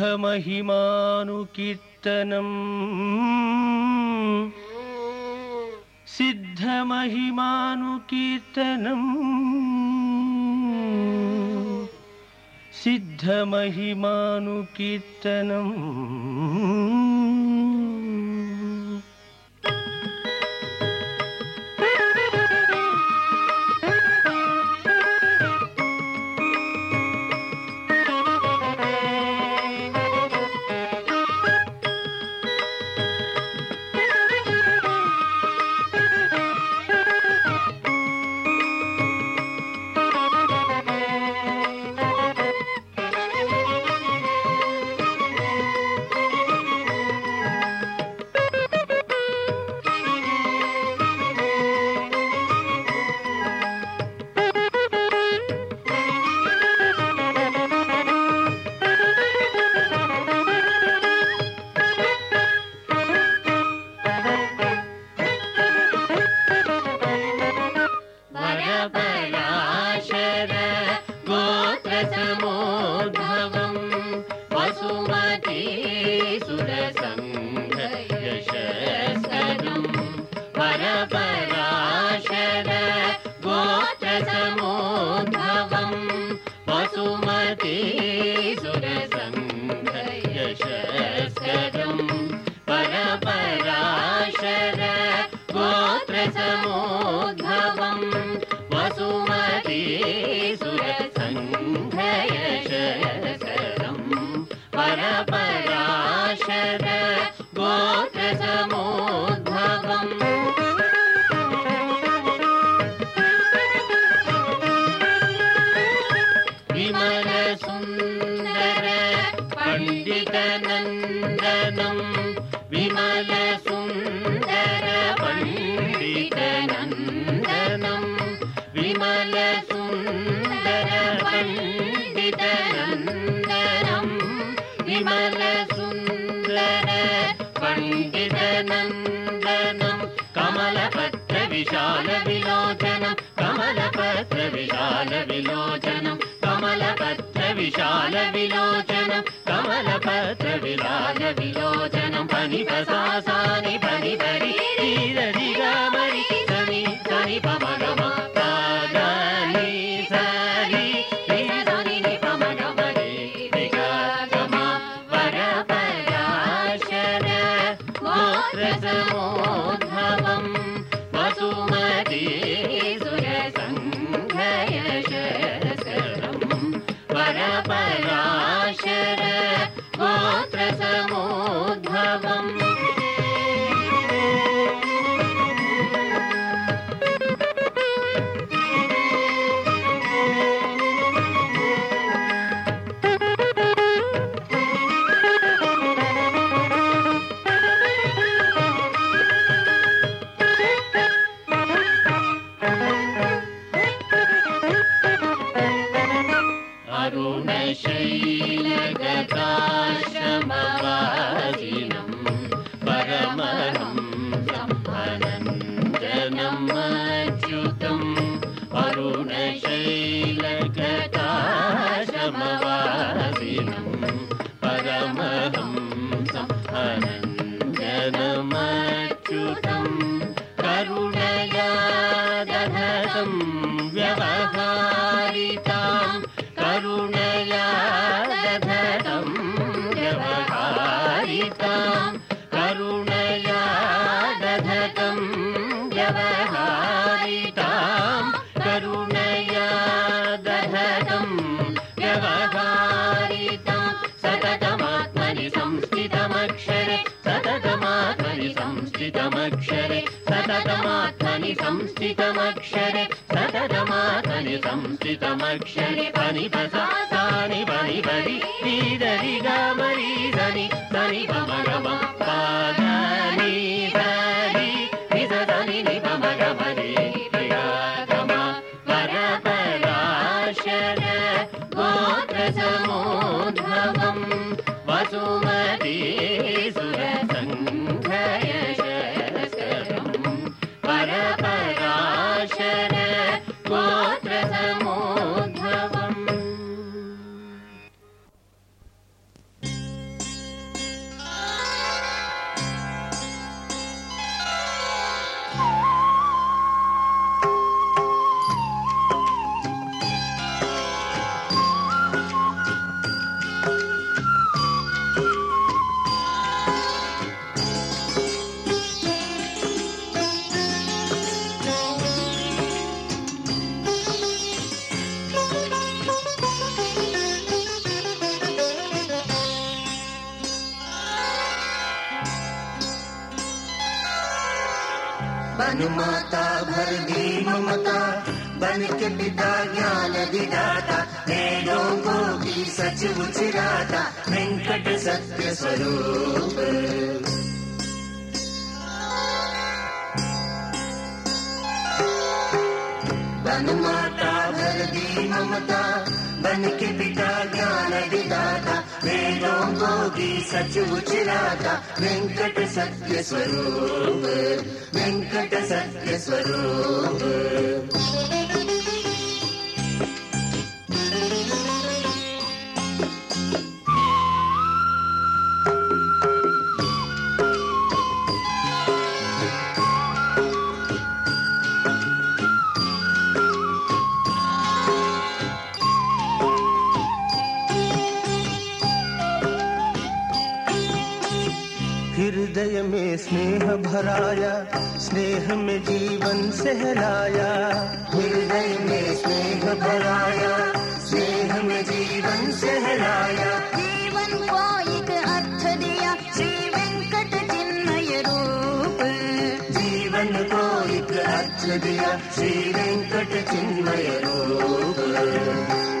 सिद्धमहिमानुकीर्तनम्। सिद्धमहिमानुकीर्तनम्। सिद्धमहिमानुकीर्तनम् విశాల విలోచనం కమలపత్ర విశాల విలోచనం కమలపత్ర విశాల విలోచనం కమలపత్ర విశాల విలోచనం పని పసాసాని పని పరి మరి సని సని పమగమ da da సంస్థితమక్షరే సతరమాతని సంస్థితమక్షరి పని పసాని పని పరి నీదరి గమరి సని సని పమరమ పాదని సరి నిజ సని నిపమరమరి बन के पिता ज्ञान विदाता वेदों को भी सच उचराता वेंकट सत्य स्वरूप बन माता भर दी ममता बन के पिता ज्ञान विदाता वेदों को भी सच उचराता वेंकट सत्य स्वरूप वेंकट सत्य स्वरूप हृदय में स्नेह भराया स्नेह में जीवन सहलाया। हृदय में स्नेह भराया स्नेह में जीवन सहलाया। जीवन को एक अर्थ दिया श्री वेंकट चिन्मय रूप। जीवन को एक अर्थ दिया श्री वेंकट चिन्मय रूप।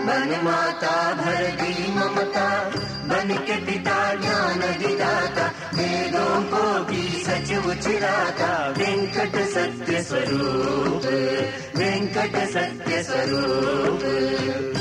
बन माता भर दी ममता ज्ञान विदाता वेदों को भी सच उचराता वेंकट सत्य स्वरूप वेंकट सत्य स्वरूप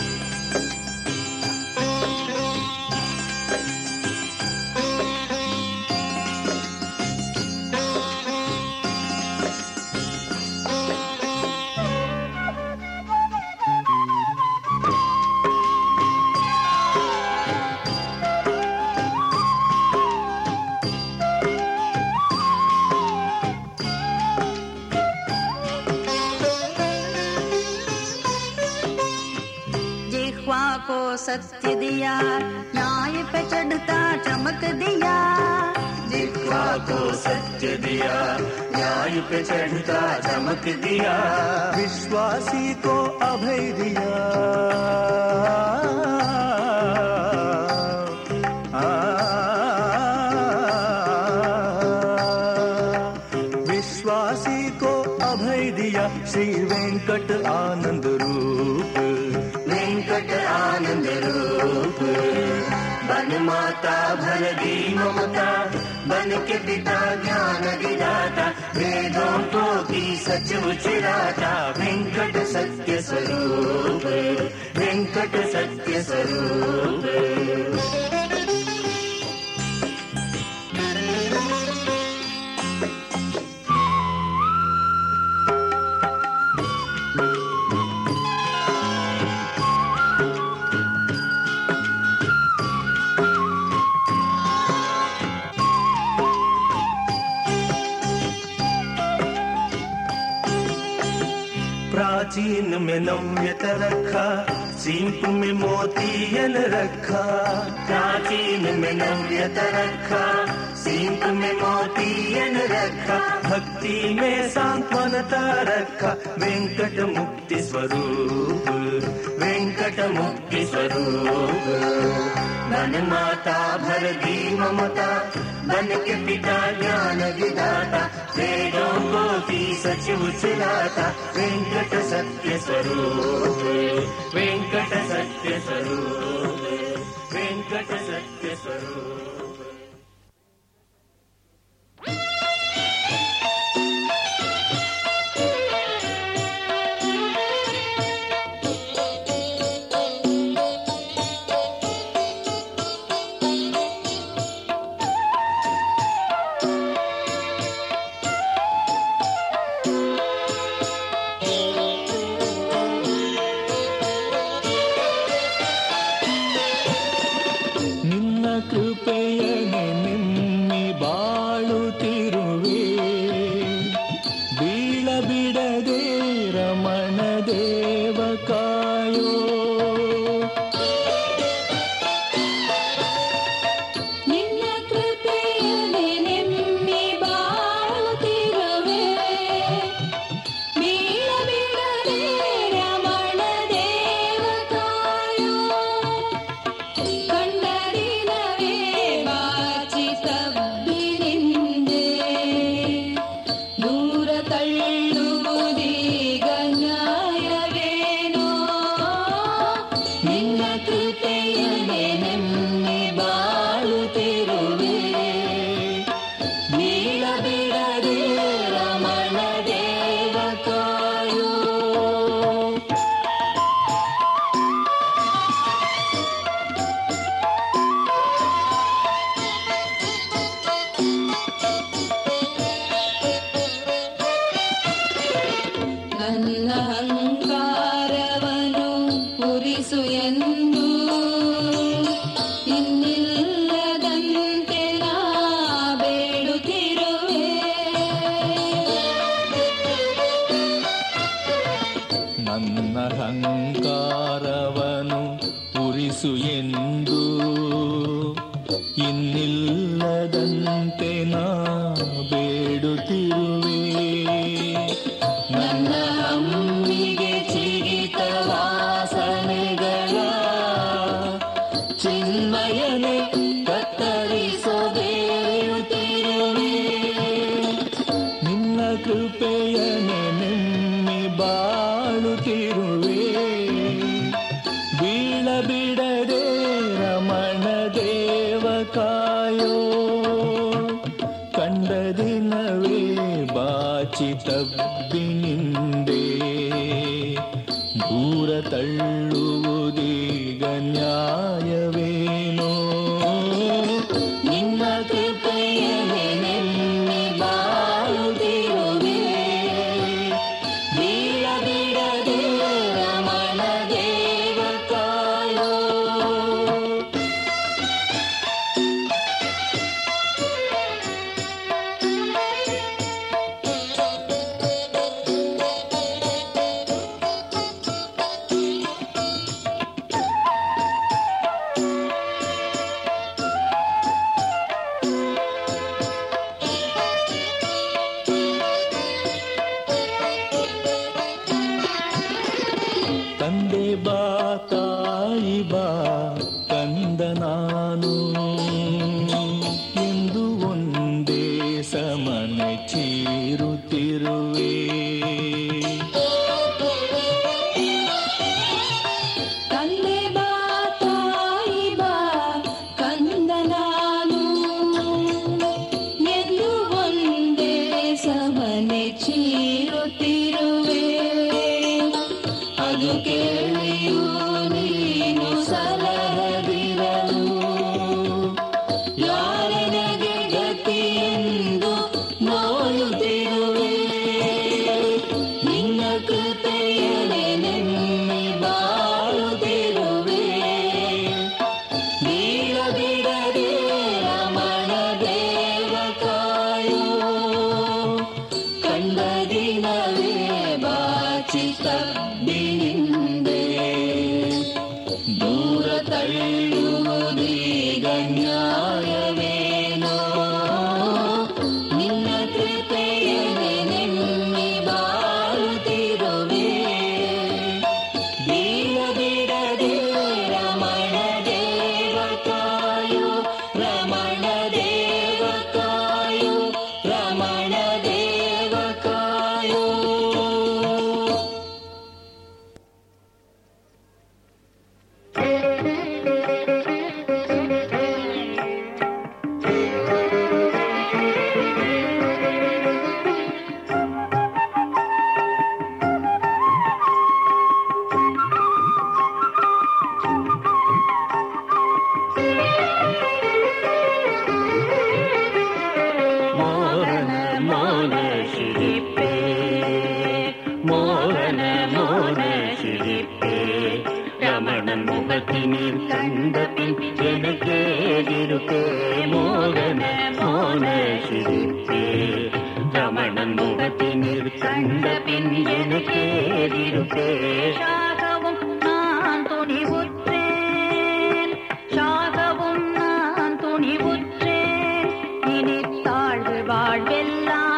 सत्य दिया न्याय पे चढ़ता चमक दिया जिह्वा को सत्य दिया न्याय पे चढ़ता चमक दिया विश्वासी को अभय दिया विश्वासी को अभय दिया श्री वेंकट आनंद रूप वेंकट आनंद रूप। बन माता, भर दी ममता बन के पिता, ज्ञान विदाता वेदों को भी सच उचराता वेंकट सत्य स्वरूप, वेंकट सत्य स्वरूप। प्राचीन में नव्यत रखा, सीप में मोतियन रखा। प्राचीन में नव्यत रखा, सीप में मोतियन रखा। भक्ति में सांत्वनता रखा, वेंकट मुक्ति स्वरूप, वेंकट मुक्ति स्वरूप। बन माता भर दी ममता बन के पिता ज्ञान विदाता वेदों को भी सच उचलाता वेंकट सत्य स्वरूप वेंकट सत्य स्वरूप बाचित வாழ்வெல்லாம்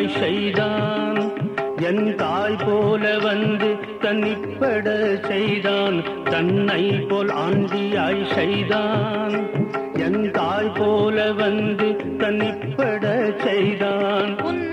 தாய் செய்தான். என் தாய் போல வந்து தன்னிப்பட செய்தான். தன்னை போல் ஆண்டியாய் செய்தான். என் தாய் போல வந்து தன்னிப்பட செய்தான்.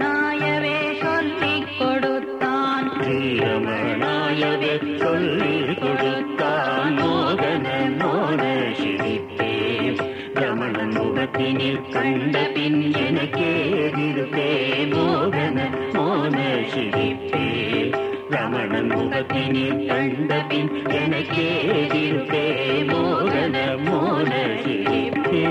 ரமணாயவே சொல்லிக் கொடுத்தான். ஸ்ரீ ரமணாயவே சொல்லிக் கொடுத்தான். மோகன மோன சிரிப்பேன் ரமண முகத்தினில் கண்ட பின் எனக்கே இருப்பே மோகன மோன சிரிப்பேன் ரமணன் முகத்தினில் கண்ட பின் எனக்கே இருப்பே மோகன மோன சிரிப்பே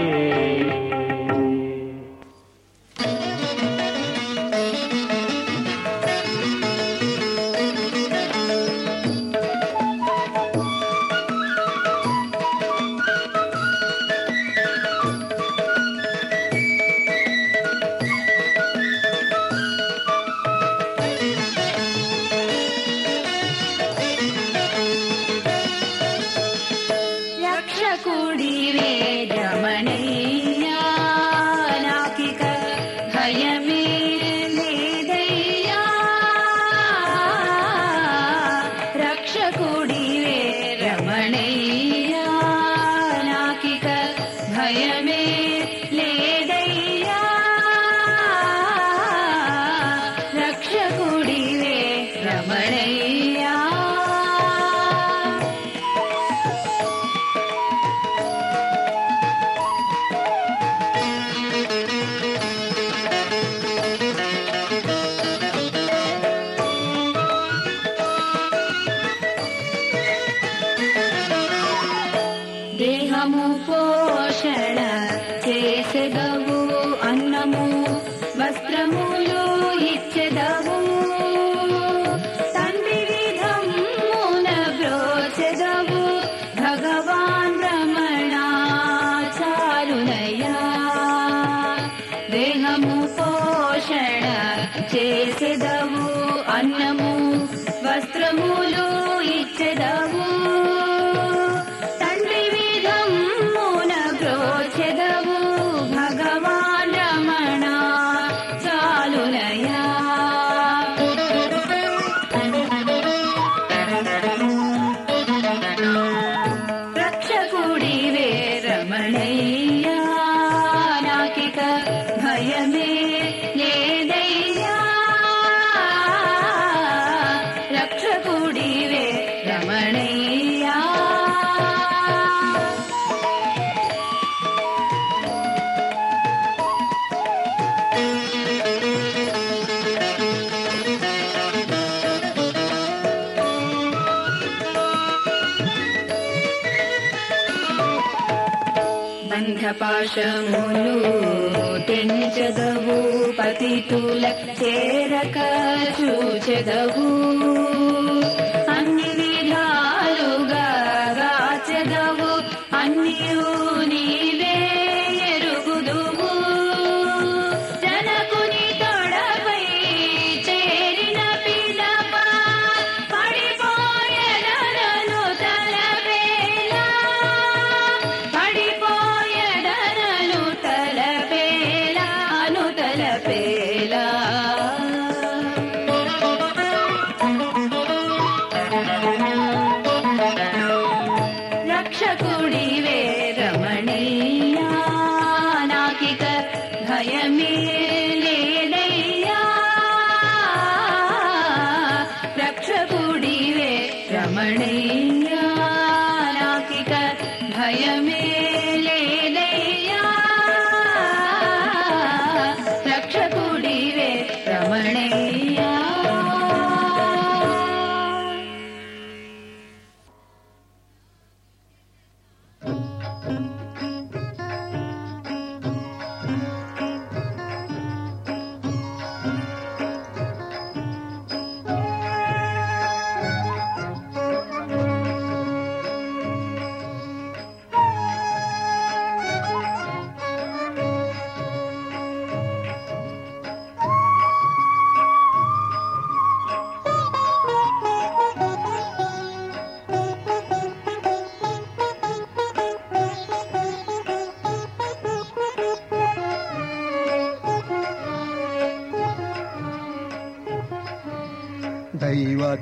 పాశములు తెంచెదవు పతితుల చేరక చూచెదవు.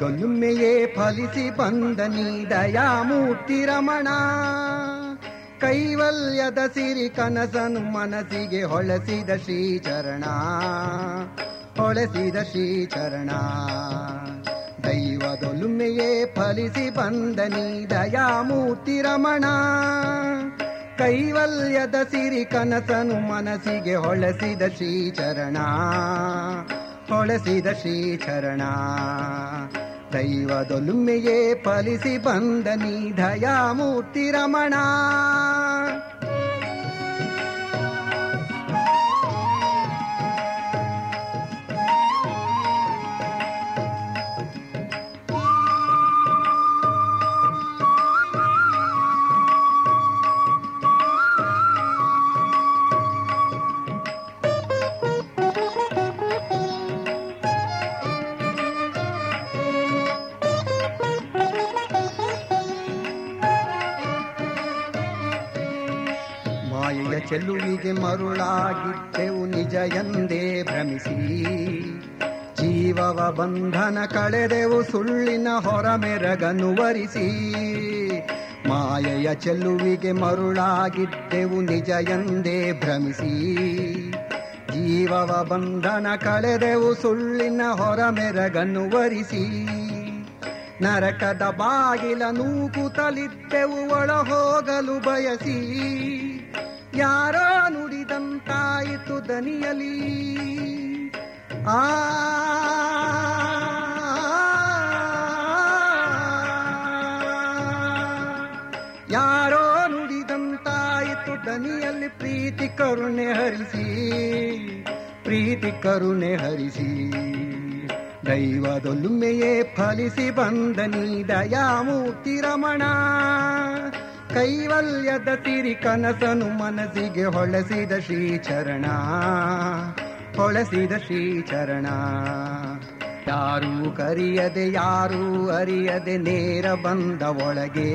ದೈವದೊಲುಮೆಯೇ ಫಲಿಸಿ ಬಂದ ನೀ ದಯಾಮೂರ್ತಿ ರಮಣ. ಕೈವಲ್ಯದ ಸಿರಿ ಕನಸನು ಮನಸ್ಸಿಗೆ ಹೊಳಸಿದ ಶ್ರೀಚರಣ. ಹೊಳಸಿದ ಶ್ರೀಚರಣ. ದೈವದೊಲುಮೆಯೇ ಫಲಿಸಿ ಬಂದ ನೀ ದಯಾಮೂರ್ತಿ ರಮಣ. ಕೈವಲ್ಯದ ಸಿರಿ ಕನಸನು ಮನಸ್ಸಿಗೆ ಹೊಳಸಿದ ಶ್ರೀಚರಣ. ಹೊಳಸಿದ ಶ್ರೀಚರಣ. ದೈವದೊಲುಮೆಯೇ ಫಲಿಸಿ ಬಂದ ನೀ ದಯಾಮೂರ್ತಿ ರಮಣ ಚೆಲುವಿಗೆ ಮರುಳಾಗಿದ್ದೆವು ನಿಜ ಎಂದೇ ಭ್ರಮಿಸಿ. ಜೀವವ ಬಂಧನ ಕಳೆದೆವು ಸುಳ್ಳಿನ ಹೊರಮೆರಗನು ವರಿಸಿ. ಮಾಯೆಯ ಚೆಲುವಿಗೆ ಮರುಳಾಗಿದ್ದೆವು ನಿಜ ಎಂದೇ ಭ್ರಮಿಸಿ. ಜೀವವ ಬಂಧನ ಕಳೆದೆವು ಸುಳ್ಳಿನ ಹೊರಮೆರಗನ್ನು ವರಿಸಿ. ನರಕದ ಬಾಗಿಲ ನೂಕುತ್ತಲಿದ್ದೆವು ಒಳ ಹೋಗಲು ಬಯಸಿ. ಯಾರೋ ನುಡಿದಂತಾಯಿತು ದನಿಯಲಿ ಆ ಯಾರೋ ನುಡಿದಂತಾಯಿತು ದನಿಯಲ್ಲಿ ಪ್ರೀತಿ ಕರುಣೆ ಹರಿಸಿ ಪ್ರೀತಿ ಕರುಣೆ ಹರಿಸಿ ದೈವದೊಲುಮೆಯೇ ಫಲಿಸಿ ಬಂದನಿ ದಯಾ ದಯಾಮೂರ್ತಿ ರಮಣ ಕೈವಲ್ಯದ ಸಿರಿ ಕನಸನು ಮನಸ್ಸಿಗೆ ಹೊಳಸಿದ ಶ್ರೀಚರಣ. ಹೊಳಸಿದ ಶ್ರೀಚರಣ. ಯಾರೂ ಕರಿಯದೆ, ಯಾರೂ ಅರಿಯದೆ ನೇರ ಬಂದ ಒಳಗೆ.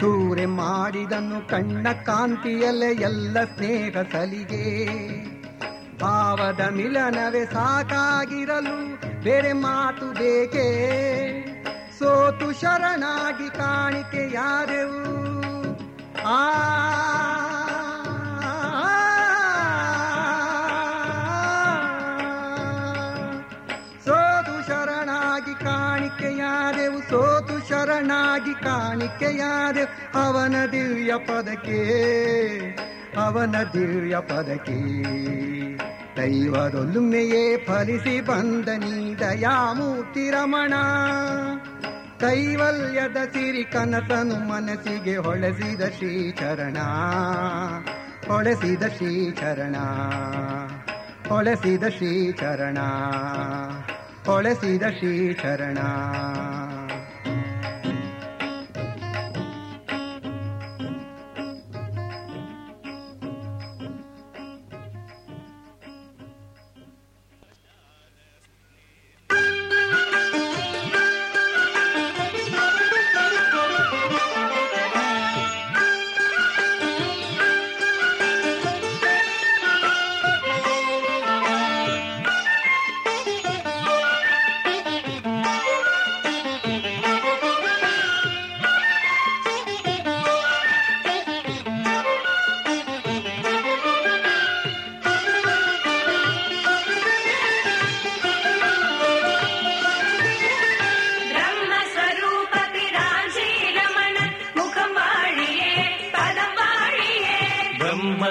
ಸೂರೆ ಮಾಡಿದನು ಕಣ್ಣ ಕಾಂತಿಯಲ್ಲೇ ಎಲ್ಲ ಸ್ನೇಹ ಸಲಿಗೆ. ಭಾವದ ಮಿಲನವೇ ಸಾಕಾಗಿರಲು ಬೇರೆ ಮಾತು ಬೇಕೆ? ಸೋತು ಶರಣಾಗಿ ಕಾಣಿಕೆ ಯಾರೆವು ಆ ಸೋತು ಶರಣಾಗಿ ಕಾಣಿಕೆ ಯಾರೆವು ಸೋತು ಶರಣಾಗಿ ಕಾಣಿಕೆ ಯಾರೆವು ಅವನ ದಿವ್ಯ ಪದಕ್ಕೆ ಅವನ ದಿವ್ಯ ಪದಕ್ಕೆ ದೈವದೊಲುಮೆಯೇ ಫಲಿಸಿ ಬಂದ ನೀ ದಯಾಮೂರ್ತಿ ರಮಣ ಕೈವಲ್ಯದ ಸಿರಿ ಕನಸನು ಮನಸ್ಸಿಗೆ ಹೊಳೆಸಿದ ಶ್ರೀಚರಣ. ಹೊಳೆಸಿದ ಶ್ರೀಚರಣ. ಹೊಳೆಸಿದ ಶ್ರೀಚರಣ. ಹೊಳೆಸಿದ ಶ್ರೀಚರಣ.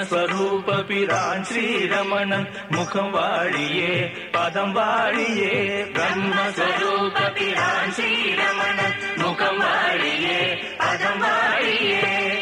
ஸ்வரூப பிரான் ஸ்ரீரமணன் முகம் வாழியே பதம் வாழியே. பிரம்மஸ்வரூப பிரான் ஸ்ரீரமணன் முகம் வாழியே பதம் வாழியே.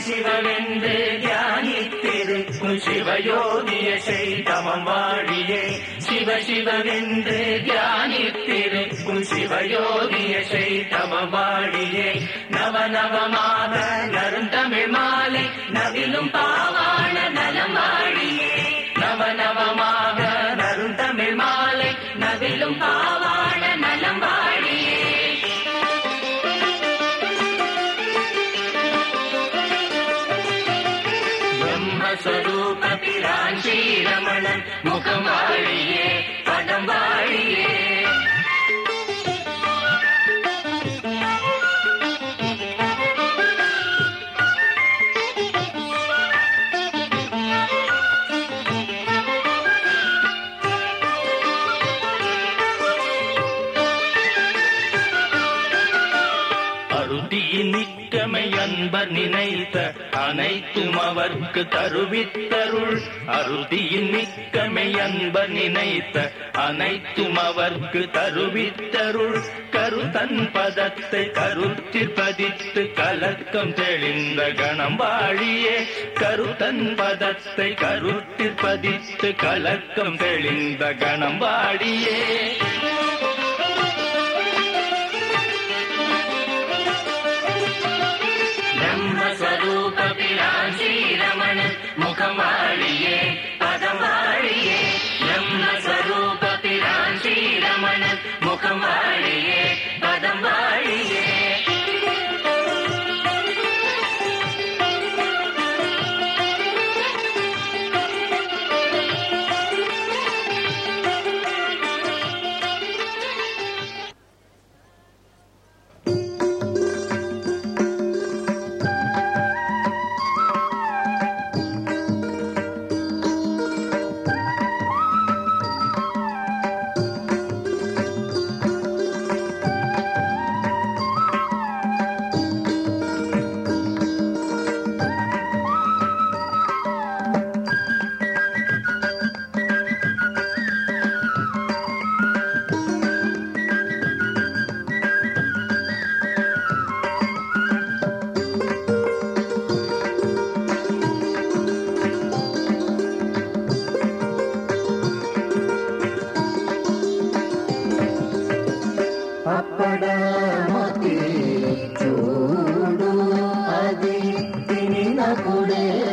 சிவனென்று தியானித்திருக்கும் சிவயோகிய செய்தமம் வாழியே. சிவ சிவனென்று தியானித்திருக்கும் சிவயோகிய செய்தமம் வாழியே. நவ நவமாக நருந்தமிழ் மாலை நவிலும் பாவாண நலம் வாழியே. நவ நவமாக நருந்தமிழ் மாலை நவிலும் பாவாண முகம் நண்பர் நினைத்த அனைத்தும் அவர்க்கு தருவித்தருள். அருதியின் மிக்கமை அன்பர் நினைத்த அனைத்தும் அவர்க்கு தருவித்தருள். கருத்தன் பதத்தை கருத்தில் பதித்து கலக்கம் தெளிந்த கணம் வாழியே. கருத்தன் பதத்தை கருத்தில் பதித்து கலக்கம் தெளிந்த கணம் வாழியே. Amen.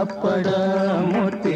அப்படா மூர்த்தி.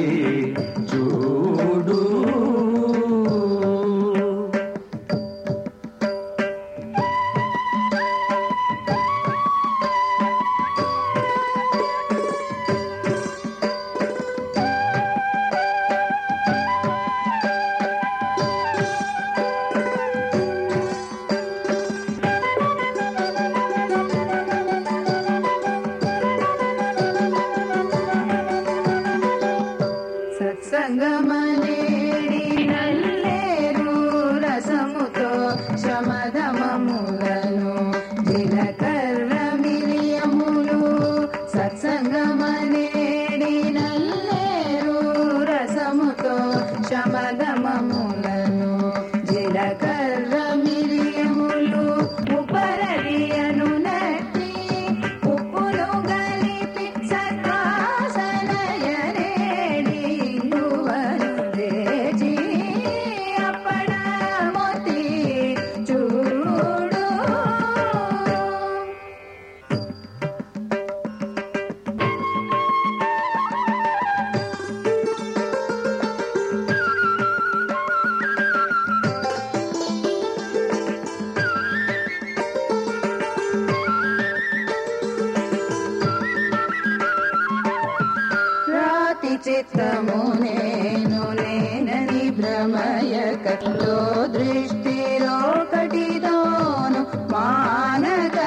मु नेनु नेन भ्रमय कलो दृष्टिरो कठिनानु मानकलञ्चित्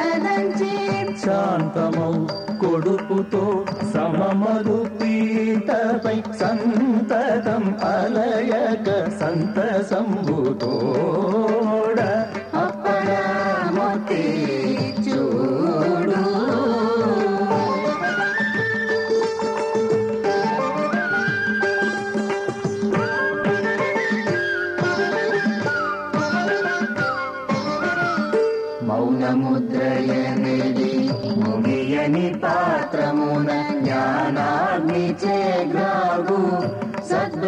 शान्तमौ कोडुपुतो सममरुपीतपै सन्ततम् अलयक सन्तसम्भूतो।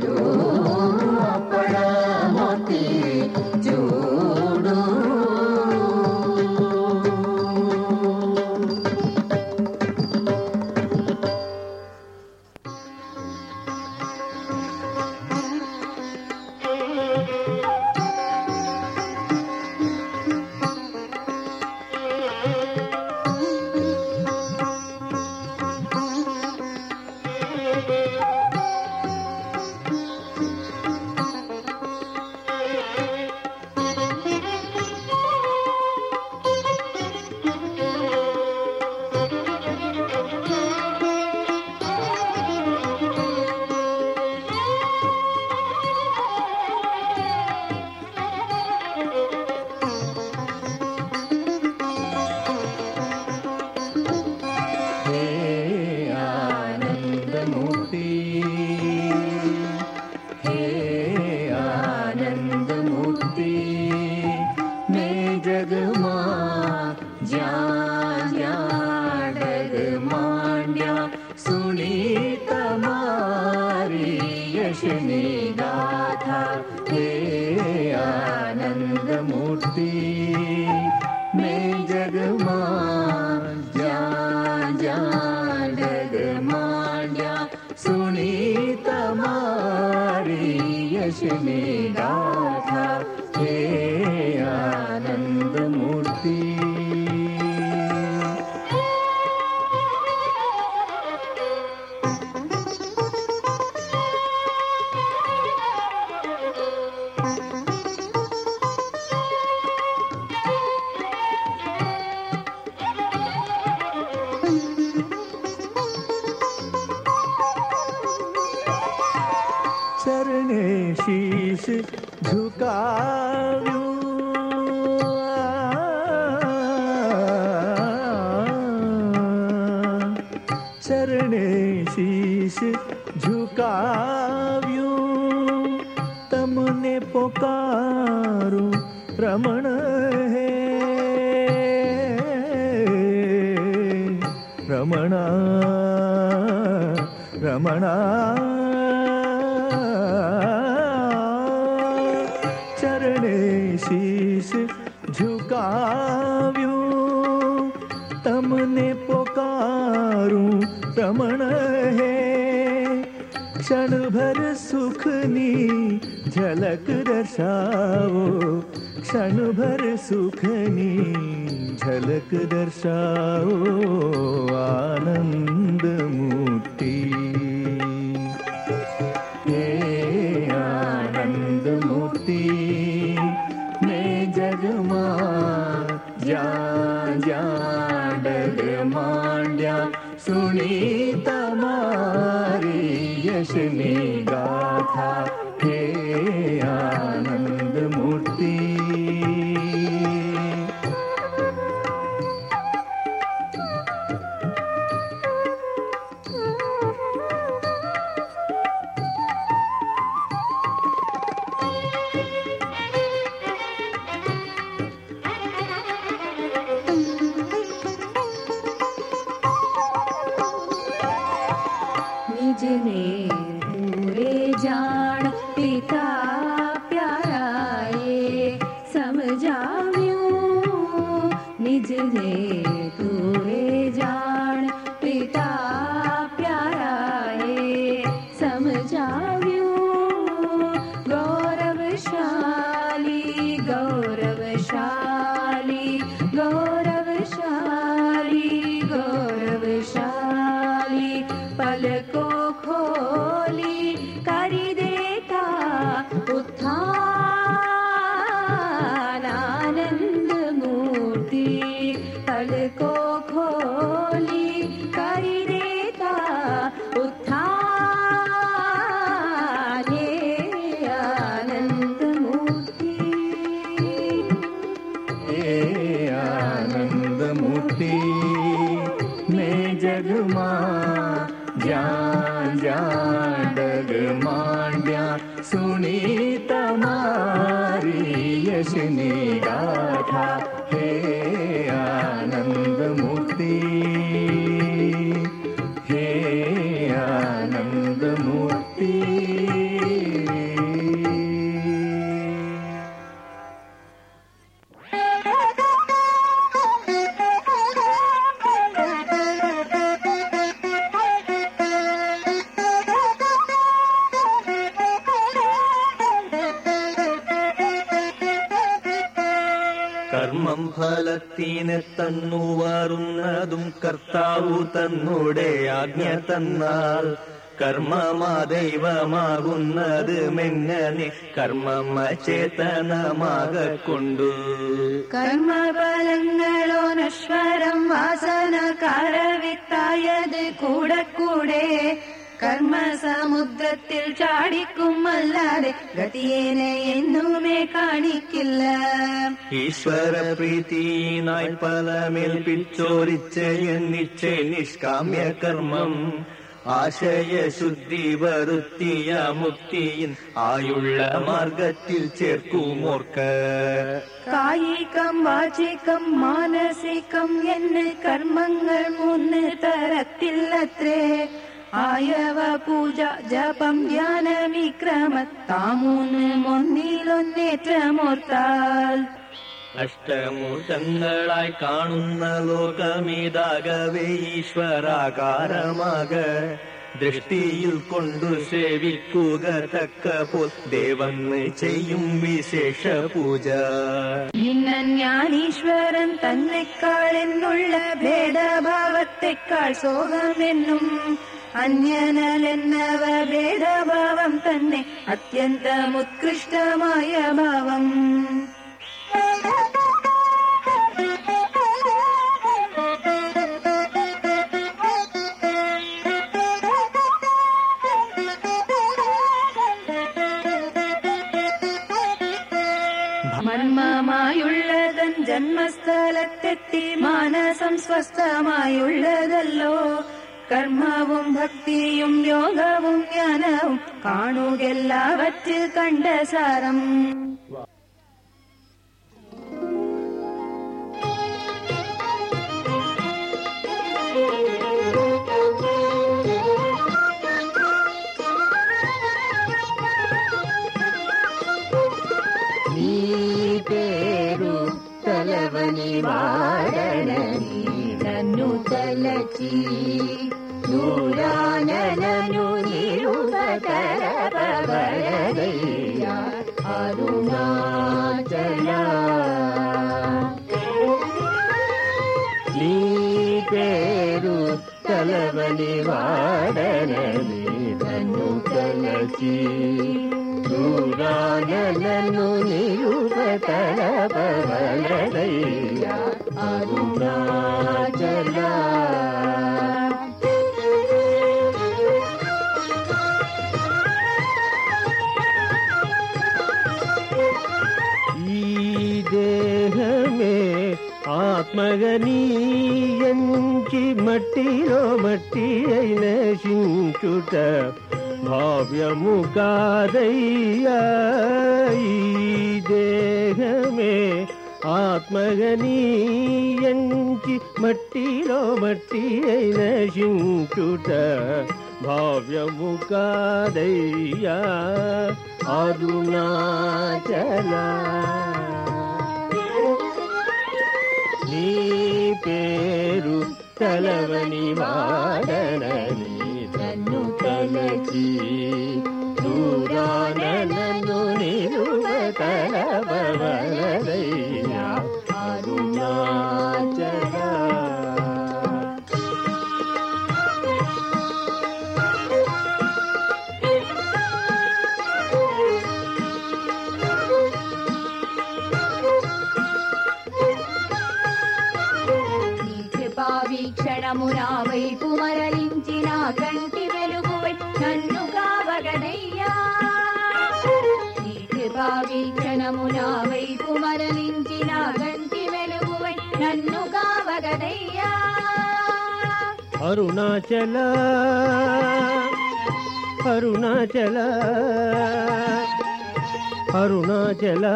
do. सुनी तमारि गाथा हे खोली करी തന്നു വാറുന്നതും കർത്താവ് തന്നൂടെ ആജ്ഞ തന്നാൽ കർമ്മമാ ദൈവമാകുന്നത് മെങ്ങനെ കർമ്മമ ചേതനമാകൊണ്ടു കർമ്മഫലങ്ങളോ നശ്വരം വാസന കാരവിത്തായത് കൂടെ കൂടെ കർമ്മ സമുദ്രത്തിൽ ചാടിക്കുമല്ലാതെ ഗതിയേനെ എന്നുമേ കാണിക്കില്ല. ഈശ്വര പ്രീതിയിനായി പലമേൽപ്പിച്ചോരിച്ച് എന്നിച്ച് നിഷ്കാമ്യ കർമ്മം. ആശയശുദ്ധി വരുത്തിയ മുക്തിയിൽ ആയുള്ള മാർഗത്തിൽ ചേർക്കുമോർക്ക്. കായികം വാചികം മാനസികം എന്ന് കർമ്മങ്ങൾ മൂന്ന് തരത്തിലത്രേ. ആയവ പൂജ ജപം ധ്യാന വിക്രമത്താമൂന്ന് ഒന്നിലൊന്നേറ്റമോർത്താൽ അഷ്ടമൂർത്തങ്ങളായി കാണുന്ന ലോകമിതാകവേ ഈശ്വരാകാരമാക. ദൃഷ്ടിയിൽ കൊണ്ടു സേവിക്കുക തക്ക പോൽ ദേവന്ന് ചെയ്യും വിശേഷ പൂജ. ഇന്ന ഈശ്വരൻ തന്നെക്കാൾ എന്നുള്ള ഭേദഭാവത്തെക്കാൾ സോഹമെന്നും അന്യനലെന്നവ ഭേദഭാവം തന്നെ അത്യന്തമുത്കൃഷ്ടമായ ഭാവം. ജന്മസ്ഥലത്തെത്തി മാനസം സ്വസ്ഥമായുള്ളതല്ലോ. കർമ്മവും ഭക്തിയും യോഗവും ജ്ഞാനവും കാണുകെല്ലാവറ്റ് കണ്ട സാരം. പേരു തലവനി വാരണ നന്നു തലച്ചീ. నిలిచి దూరాన నన్ను నిలుపతలపవనయ్యా ఆత్మగని ఎంచి మట్టిలో మట్టి అయిన సించుట కావ్యము కాదయ్యా ఈ దేహమే ఆత్మగనీయంచి మట్టిలో మట్టి అయిన శించుట భావ్యము కాదయ్యా అరుణాచల. నీ పేరు తలవని వాడనని తను తలచీ అరుణాచల అరుణాచల అరుణాచల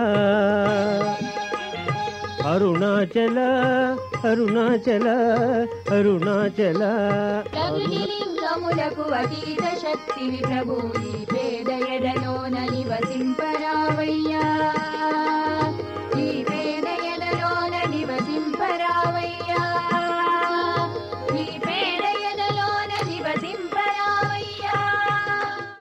అరుణాచల అరుణాచల అరుణాచల. లింగములకు అతీత శక్తివి ప్రభు ఈ పేదయడలోన నివసింపరావయ్యా.